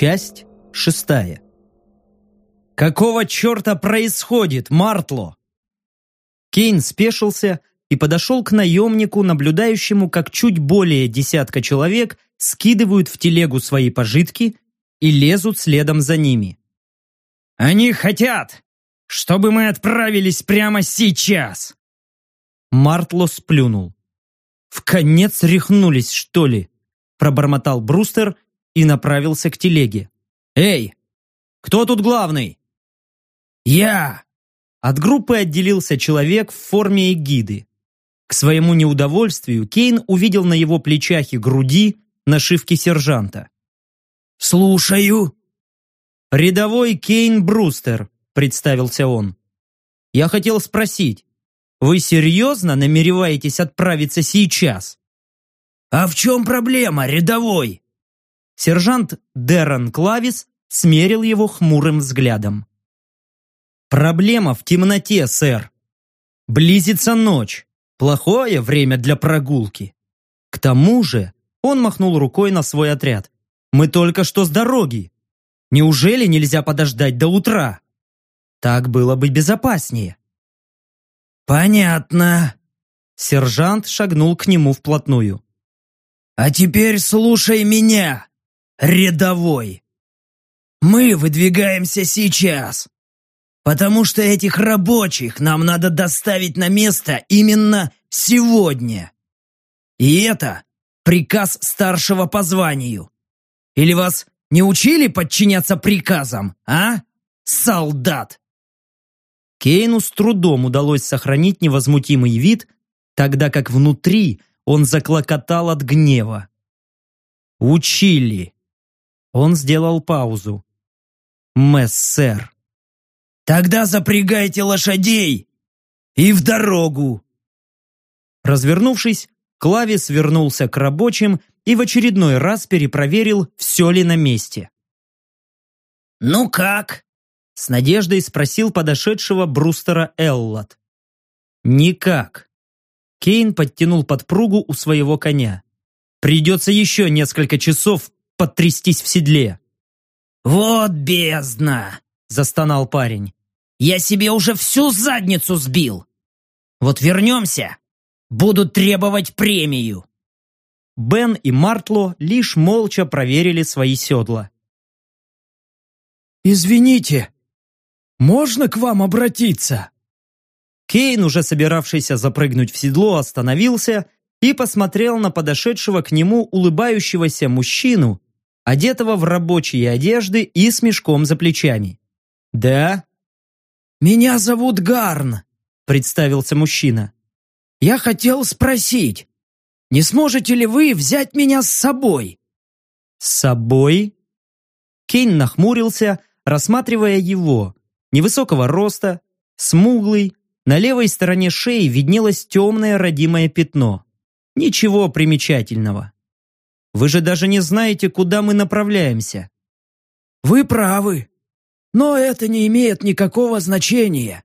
Часть шестая. «Какого черта происходит, Мартло?» Кейн спешился и подошел к наемнику, наблюдающему, как чуть более десятка человек скидывают в телегу свои пожитки и лезут следом за ними. «Они хотят, чтобы мы отправились прямо сейчас!» Мартло сплюнул. «В конец рехнулись, что ли?» пробормотал Брустер и направился к телеге. «Эй, кто тут главный?» «Я!» От группы отделился человек в форме эгиды. К своему неудовольствию Кейн увидел на его плечах и груди нашивки сержанта. «Слушаю!» «Рядовой Кейн Брустер», — представился он. «Я хотел спросить, вы серьезно намереваетесь отправиться сейчас?» «А в чем проблема, рядовой?» Сержант Деррен Клавис смерил его хмурым взглядом. «Проблема в темноте, сэр. Близится ночь. Плохое время для прогулки. К тому же, он махнул рукой на свой отряд. Мы только что с дороги. Неужели нельзя подождать до утра? Так было бы безопаснее. Понятно. Сержант шагнул к нему вплотную. А теперь слушай меня, рядовой. Мы выдвигаемся сейчас, потому что этих рабочих нам надо доставить на место именно сегодня. И это приказ старшего по званию. Или вас не учили подчиняться приказам, а, солдат? Кейну с трудом удалось сохранить невозмутимый вид, тогда как внутри он заклокотал от гнева. «Учили!» Он сделал паузу. «Мессер!» «Тогда запрягайте лошадей и в дорогу!» Развернувшись, Клавис вернулся к рабочим и в очередной раз перепроверил, все ли на месте. «Ну как?» — с надеждой спросил подошедшего Брустера Эллот. «Никак». Кейн подтянул подпругу у своего коня. «Придется еще несколько часов подтрястись в седле». «Вот бездна!» — застонал парень. «Я себе уже всю задницу сбил! Вот вернемся, будут требовать премию!» Бен и Мартло лишь молча проверили свои седла. «Извините, можно к вам обратиться?» Кейн, уже собиравшийся запрыгнуть в седло, остановился и посмотрел на подошедшего к нему улыбающегося мужчину, одетого в рабочие одежды и с мешком за плечами. «Да?» «Меня зовут Гарн», — представился мужчина. «Я хотел спросить, не сможете ли вы взять меня с собой?» «С собой?» Кейн нахмурился, рассматривая его. Невысокого роста, смуглый, на левой стороне шеи виднелось темное родимое пятно. Ничего примечательного. Вы же даже не знаете, куда мы направляемся. Вы правы. Но это не имеет никакого значения.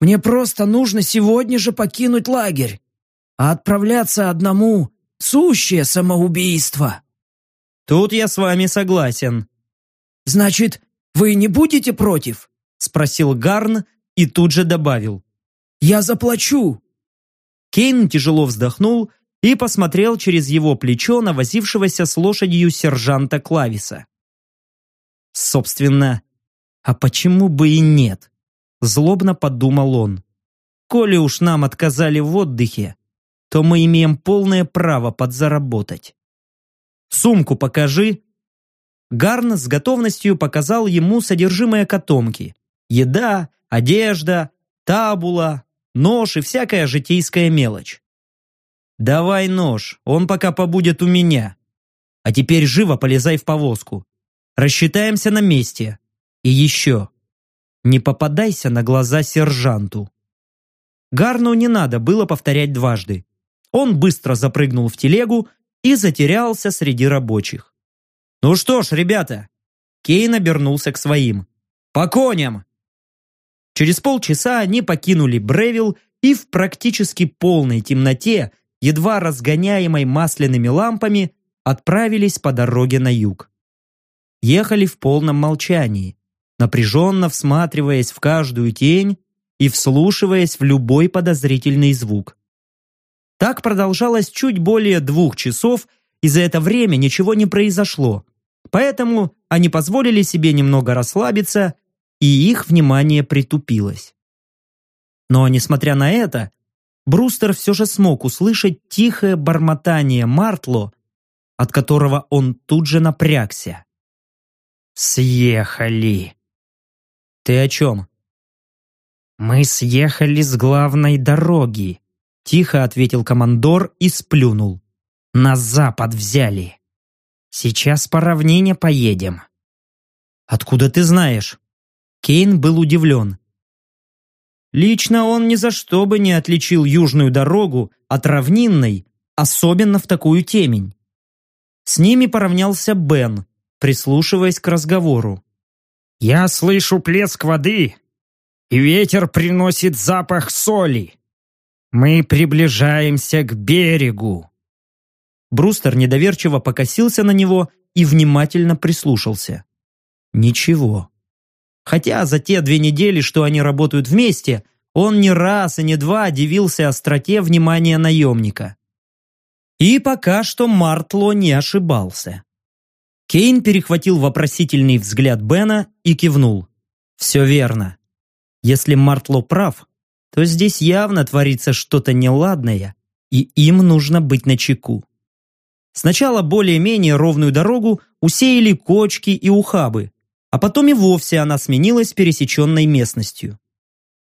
Мне просто нужно сегодня же покинуть лагерь. А отправляться одному — сущее самоубийство. Тут я с вами согласен. Значит, вы не будете против? Спросил Гарн и тут же добавил. Я заплачу. Кейн тяжело вздохнул и посмотрел через его плечо на возившегося с лошадью сержанта Клависа. Собственно, а почему бы и нет? Злобно подумал он. Коли уж нам отказали в отдыхе, то мы имеем полное право подзаработать. Сумку покажи. Гарн с готовностью показал ему содержимое котомки. Еда, одежда, табула, нож и всякая житейская мелочь. «Давай нож, он пока побудет у меня. А теперь живо полезай в повозку. Рассчитаемся на месте. И еще. Не попадайся на глаза сержанту». Гарну не надо было повторять дважды. Он быстро запрыгнул в телегу и затерялся среди рабочих. «Ну что ж, ребята!» Кейн обернулся к своим. «По коням!» Через полчаса они покинули Бревил и в практически полной темноте, едва разгоняемой масляными лампами, отправились по дороге на юг. ехали в полном молчании, напряженно всматриваясь в каждую тень и вслушиваясь в любой подозрительный звук. Так продолжалось чуть более двух часов, и за это время ничего не произошло, поэтому они позволили себе немного расслабиться, и их внимание притупилось. Но, несмотря на это, Брустер все же смог услышать тихое бормотание Мартло, от которого он тут же напрягся. «Съехали!» «Ты о чем?» «Мы съехали с главной дороги», — тихо ответил командор и сплюнул. «На запад взяли. Сейчас по равнине поедем». «Откуда ты знаешь?» Кейн был удивлен. Лично он ни за что бы не отличил южную дорогу от равнинной, особенно в такую темень. С ними поравнялся Бен, прислушиваясь к разговору. «Я слышу плеск воды, и ветер приносит запах соли. Мы приближаемся к берегу». Брустер недоверчиво покосился на него и внимательно прислушался. Ничего. Хотя за те две недели, что они работают вместе, он не раз и не два дивился остроте внимания наемника. И пока что Мартло не ошибался. Кейн перехватил вопросительный взгляд Бена и кивнул. «Все верно. Если Мартло прав, то здесь явно творится что-то неладное, и им нужно быть начеку. Сначала более-менее ровную дорогу усеяли кочки и ухабы, а потом и вовсе она сменилась пересеченной местностью.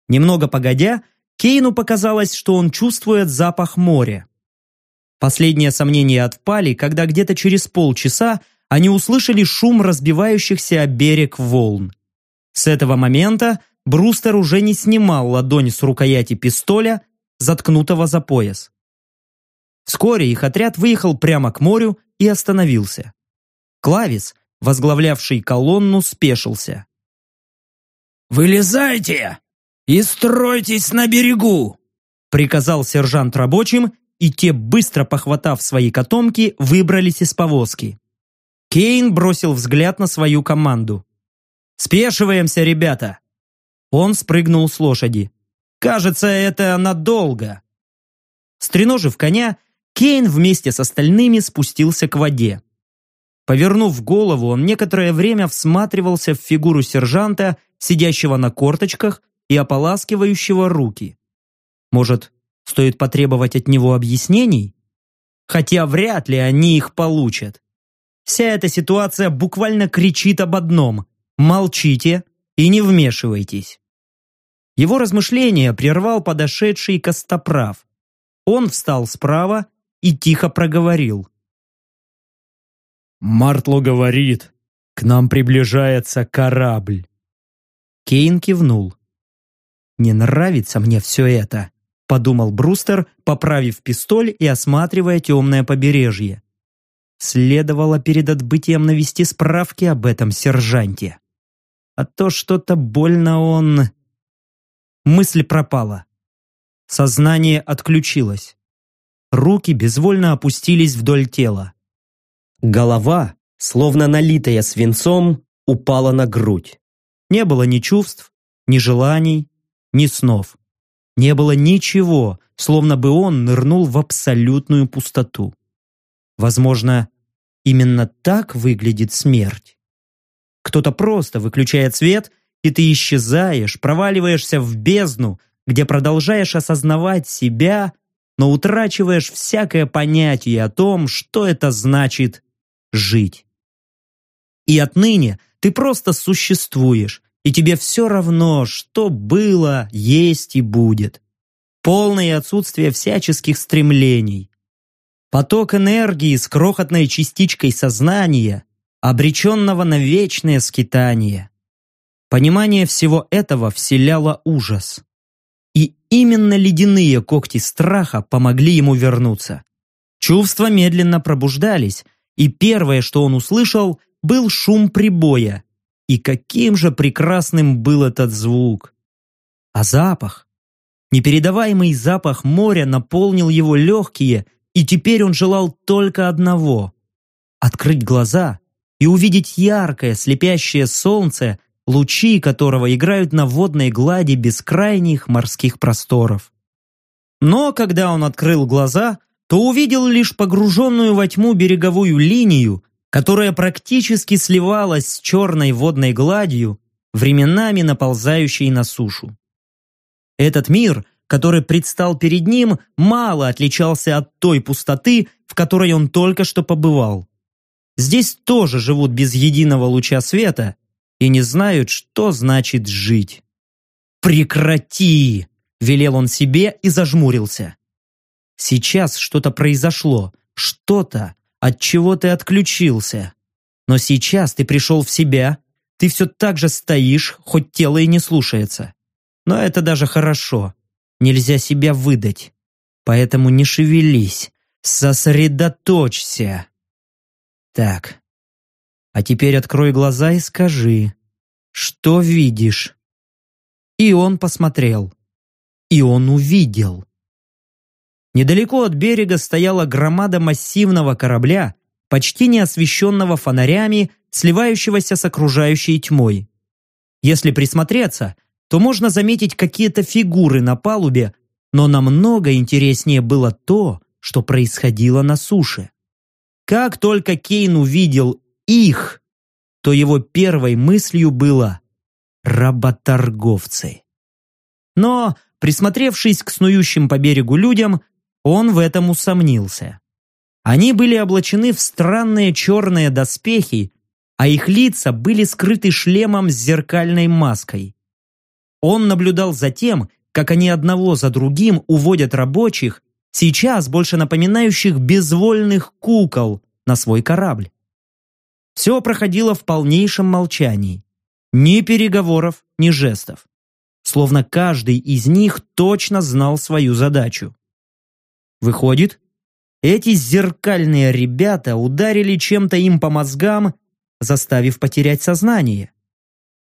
Немного погодя, Кейну показалось, что он чувствует запах моря. Последние сомнения отпали, когда где-то через полчаса они услышали шум разбивающихся о берег волн. С этого момента Брустер уже не снимал ладонь с рукояти пистоля, заткнутого за пояс. Вскоре их отряд выехал прямо к морю и остановился. Клавис, возглавлявший колонну, спешился. «Вылезайте и стройтесь на берегу!» приказал сержант рабочим, и те, быстро похватав свои котомки, выбрались из повозки. Кейн бросил взгляд на свою команду. «Спешиваемся, ребята!» Он спрыгнул с лошади. «Кажется, это надолго!» Стреножив коня, Кейн вместе с остальными спустился к воде. Повернув голову, он некоторое время всматривался в фигуру сержанта, сидящего на корточках и ополаскивающего руки. Может, стоит потребовать от него объяснений? Хотя вряд ли они их получат. Вся эта ситуация буквально кричит об одном – молчите и не вмешивайтесь. Его размышления прервал подошедший Костоправ. Он встал справа и тихо проговорил. Мартло говорит, к нам приближается корабль. Кейн кивнул. «Не нравится мне все это», — подумал Брустер, поправив пистоль и осматривая темное побережье. Следовало перед отбытием навести справки об этом сержанте. А то что-то больно он... Мысль пропала. Сознание отключилось. Руки безвольно опустились вдоль тела. Голова, словно налитая свинцом, упала на грудь. Не было ни чувств, ни желаний, ни снов. Не было ничего, словно бы он нырнул в абсолютную пустоту. Возможно, именно так выглядит смерть. Кто-то просто выключает свет, и ты исчезаешь, проваливаешься в бездну, где продолжаешь осознавать себя, но утрачиваешь всякое понятие о том, что это значит жить. И отныне ты просто существуешь, и тебе все равно, что было, есть и будет. Полное отсутствие всяческих стремлений. Поток энергии с крохотной частичкой сознания, обреченного на вечное скитание. Понимание всего этого вселяло ужас. И именно ледяные когти страха помогли ему вернуться. Чувства медленно пробуждались, и первое, что он услышал, был шум прибоя. И каким же прекрасным был этот звук! А запах? Непередаваемый запах моря наполнил его легкие, и теперь он желал только одного — открыть глаза и увидеть яркое, слепящее солнце, лучи которого играют на водной глади бескрайних морских просторов. Но когда он открыл глаза, то увидел лишь погруженную во тьму береговую линию, которая практически сливалась с черной водной гладью, временами наползающей на сушу. Этот мир, который предстал перед ним, мало отличался от той пустоты, в которой он только что побывал. Здесь тоже живут без единого луча света и не знают, что значит жить. «Прекрати!» – велел он себе и зажмурился. Сейчас что-то произошло, что-то, от чего ты отключился. Но сейчас ты пришел в себя, ты все так же стоишь, хоть тело и не слушается. Но это даже хорошо. Нельзя себя выдать. Поэтому не шевелись, сосредоточься. Так. А теперь открой глаза и скажи, что видишь? И он посмотрел. И он увидел. Недалеко от берега стояла громада массивного корабля, почти не освещенного фонарями, сливающегося с окружающей тьмой. Если присмотреться, то можно заметить какие-то фигуры на палубе, но намного интереснее было то, что происходило на суше. Как только Кейн увидел их, то его первой мыслью было «работорговцы». Но, присмотревшись к снующим по берегу людям, он в этом усомнился. Они были облачены в странные черные доспехи, а их лица были скрыты шлемом с зеркальной маской. Он наблюдал за тем, как они одного за другим уводят рабочих, сейчас больше напоминающих безвольных кукол, на свой корабль. Все проходило в полнейшем молчании. Ни переговоров, ни жестов. Словно каждый из них точно знал свою задачу. Выходит, эти зеркальные ребята ударили чем-то им по мозгам, заставив потерять сознание.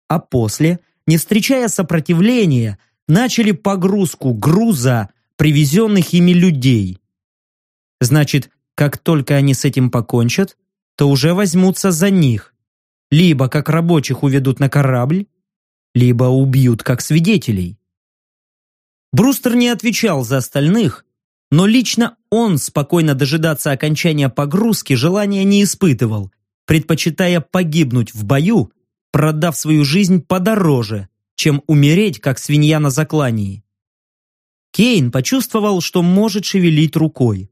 А после, не встречая сопротивления, начали погрузку груза, привезенных ими людей. Значит, как только они с этим покончат, то уже возьмутся за них. Либо как рабочих уведут на корабль, либо убьют как свидетелей. Брустер не отвечал за остальных, но лично он спокойно дожидаться окончания погрузки желания не испытывал, предпочитая погибнуть в бою, продав свою жизнь подороже, чем умереть, как свинья на заклании. Кейн почувствовал, что может шевелить рукой.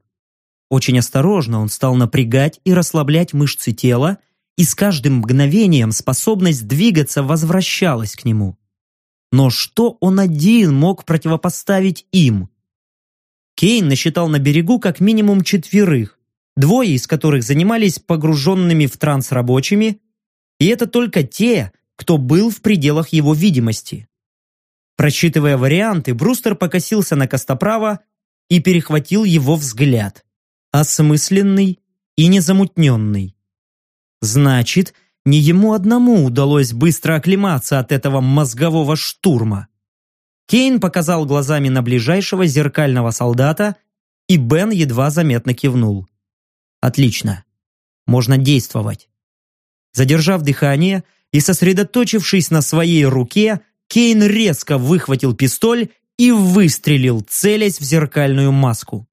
Очень осторожно он стал напрягать и расслаблять мышцы тела, и с каждым мгновением способность двигаться возвращалась к нему. Но что он один мог противопоставить им? Кейн насчитал на берегу как минимум четверых, двое из которых занимались погруженными в транс рабочими, и это только те, кто был в пределах его видимости. Просчитывая варианты, Брустер покосился на Костоправа и перехватил его взгляд. Осмысленный и незамутненный. Значит, не ему одному удалось быстро оклематься от этого мозгового штурма. Кейн показал глазами на ближайшего зеркального солдата, и Бен едва заметно кивнул. «Отлично. Можно действовать». Задержав дыхание и сосредоточившись на своей руке, Кейн резко выхватил пистоль и выстрелил, целясь в зеркальную маску.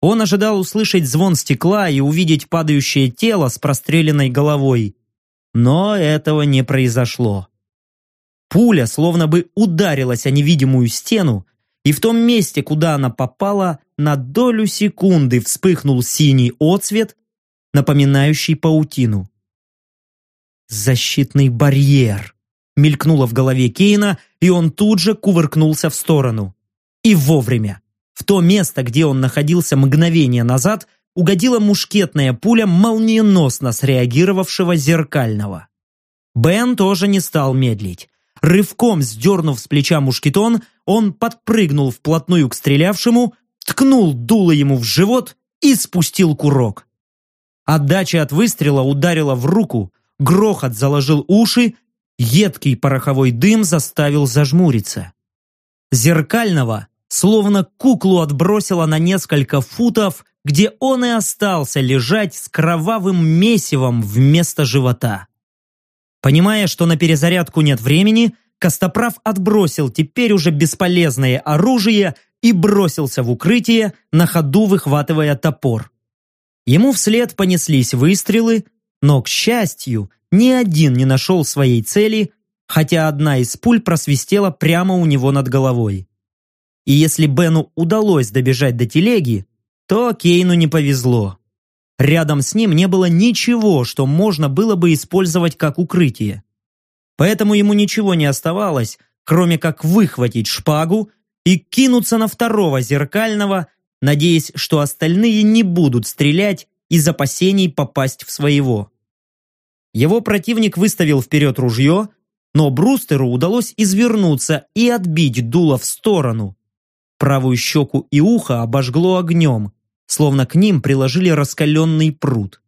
Он ожидал услышать звон стекла и увидеть падающее тело с простреленной головой. Но этого не произошло. Пуля словно бы ударилась о невидимую стену, и в том месте, куда она попала, на долю секунды вспыхнул синий отсвет, напоминающий паутину. «Защитный барьер!» мелькнуло в голове Кейна, и он тут же кувыркнулся в сторону. И вовремя. В то место, где он находился мгновение назад, угодила мушкетная пуля молниеносно среагировавшего зеркального. Бен тоже не стал медлить. Рывком сдернув с плеча мушкетон, он подпрыгнул вплотную к стрелявшему, ткнул дуло ему в живот и спустил курок. Отдача от выстрела ударила в руку, грохот заложил уши, едкий пороховой дым заставил зажмуриться. Зеркального, словно куклу отбросило на несколько футов где он и остался лежать с кровавым месивом вместо живота. Понимая, что на перезарядку нет времени, Костоправ отбросил теперь уже бесполезное оружие и бросился в укрытие, на ходу выхватывая топор. Ему вслед понеслись выстрелы, но, к счастью, ни один не нашел своей цели, хотя одна из пуль просвистела прямо у него над головой. И если Бену удалось добежать до телеги, то Кейну не повезло. Рядом с ним не было ничего, что можно было бы использовать как укрытие. Поэтому ему ничего не оставалось, кроме как выхватить шпагу и кинуться на второго зеркального, надеясь, что остальные не будут стрелять из опасений попасть в своего. Его противник выставил вперед ружье, но Брустеру удалось извернуться и отбить дуло в сторону. Правую щеку и ухо обожгло огнем, словно к ним приложили раскаленный пруд.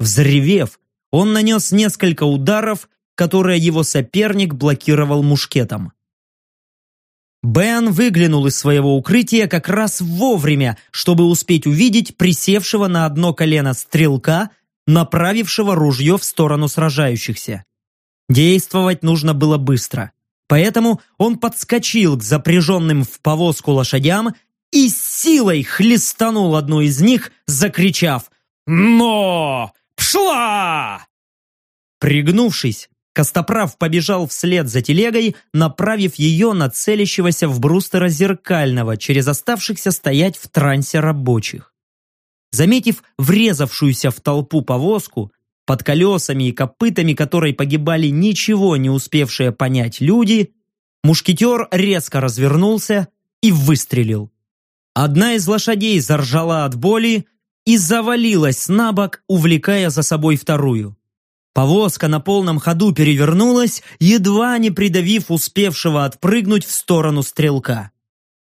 Взревев, он нанес несколько ударов, которые его соперник блокировал мушкетом. Бен выглянул из своего укрытия как раз вовремя, чтобы успеть увидеть присевшего на одно колено стрелка, направившего ружье в сторону сражающихся. Действовать нужно было быстро, поэтому он подскочил к запряженным в повозку лошадям и силой хлестанул одну из них, закричав «Но! Пшла!» Пригнувшись, Костоправ побежал вслед за телегой, направив ее на целящегося в брустера зеркального через оставшихся стоять в трансе рабочих. Заметив врезавшуюся в толпу повозку, под колесами и копытами которой погибали ничего не успевшие понять люди, мушкетер резко развернулся и выстрелил. Одна из лошадей заржала от боли и завалилась на бок, увлекая за собой вторую. Повозка на полном ходу перевернулась, едва не придавив успевшего отпрыгнуть в сторону стрелка.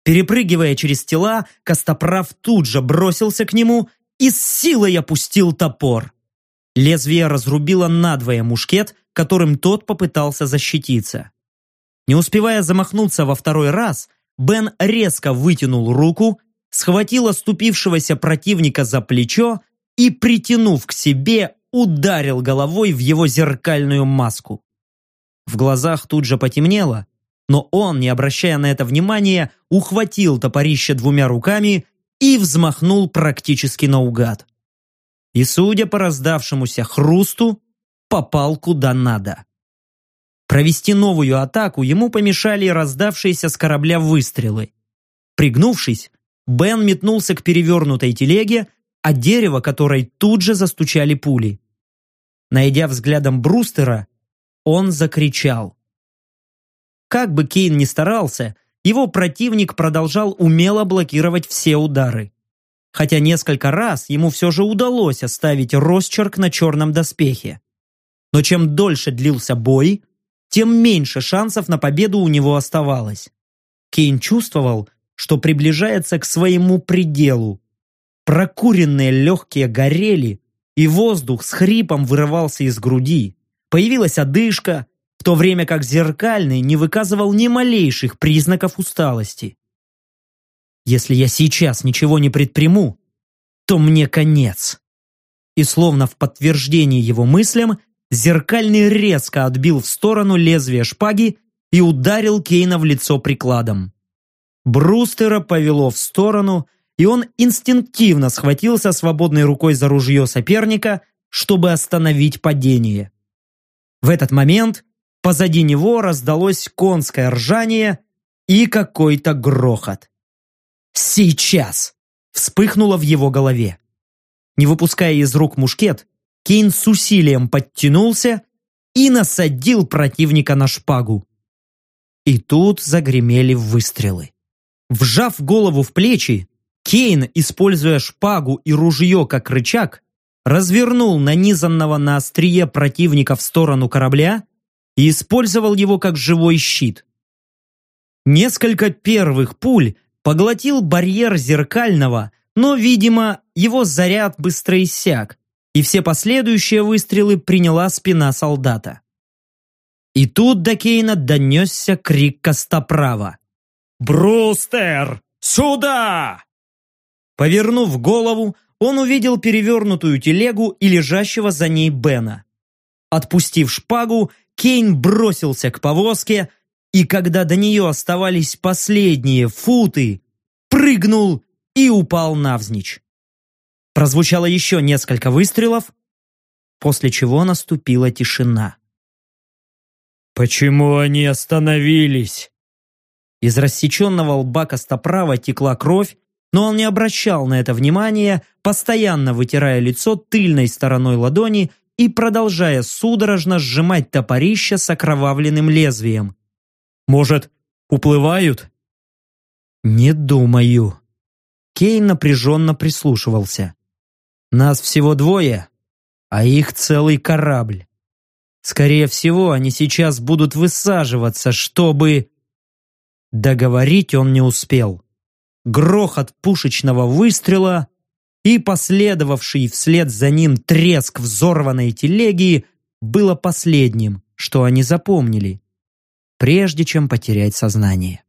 Перепрыгивая через тела, Костоправ тут же бросился к нему и с силой опустил топор. Лезвие разрубило надвое мушкет, которым тот попытался защититься. Не успевая замахнуться во второй раз, Бен резко вытянул руку, схватил оступившегося противника за плечо и, притянув к себе, ударил головой в его зеркальную маску. В глазах тут же потемнело, но он, не обращая на это внимания, ухватил топорище двумя руками и взмахнул практически наугад. И, судя по раздавшемуся хрусту, попал куда надо. Провести новую атаку ему помешали раздавшиеся с корабля выстрелы. Пригнувшись, Бен метнулся к перевернутой телеге, а дерево которой тут же застучали пули. Найдя взглядом Брустера, он закричал. Как бы Кейн ни старался, его противник продолжал умело блокировать все удары. Хотя несколько раз ему все же удалось оставить росчерк на черном доспехе. Но чем дольше длился бой, тем меньше шансов на победу у него оставалось. Кейн чувствовал, что приближается к своему пределу. Прокуренные легкие горели, и воздух с хрипом вырывался из груди. Появилась одышка, в то время как зеркальный не выказывал ни малейших признаков усталости. «Если я сейчас ничего не предприму, то мне конец». И словно в подтверждение его мыслям, зеркальный резко отбил в сторону лезвие шпаги и ударил Кейна в лицо прикладом. Брустера повело в сторону, и он инстинктивно схватился свободной рукой за ружье соперника, чтобы остановить падение. В этот момент позади него раздалось конское ржание и какой-то грохот. «Сейчас!» – вспыхнуло в его голове. Не выпуская из рук мушкет, Кейн с усилием подтянулся и насадил противника на шпагу. И тут загремели выстрелы. Вжав голову в плечи, Кейн, используя шпагу и ружье как рычаг, развернул нанизанного на острие противника в сторону корабля и использовал его как живой щит. Несколько первых пуль поглотил барьер зеркального, но, видимо, его заряд быстро иссяк, и все последующие выстрелы приняла спина солдата. И тут до Кейна донесся крик Костоправа. «Брустер, сюда!» Повернув голову, он увидел перевернутую телегу и лежащего за ней Бена. Отпустив шпагу, Кейн бросился к повозке, и когда до нее оставались последние футы, прыгнул и упал навзничь. Прозвучало еще несколько выстрелов, после чего наступила тишина. «Почему они остановились?» Из рассеченного лба Костоправа текла кровь, но он не обращал на это внимания, постоянно вытирая лицо тыльной стороной ладони и продолжая судорожно сжимать топорище с окровавленным лезвием. «Может, уплывают?» «Не думаю». Кейн напряженно прислушивался. «Нас всего двое, а их целый корабль. Скорее всего, они сейчас будут высаживаться, чтобы...» Договорить он не успел. Грохот пушечного выстрела и последовавший вслед за ним треск взорванной телеги было последним, что они запомнили, прежде чем потерять сознание.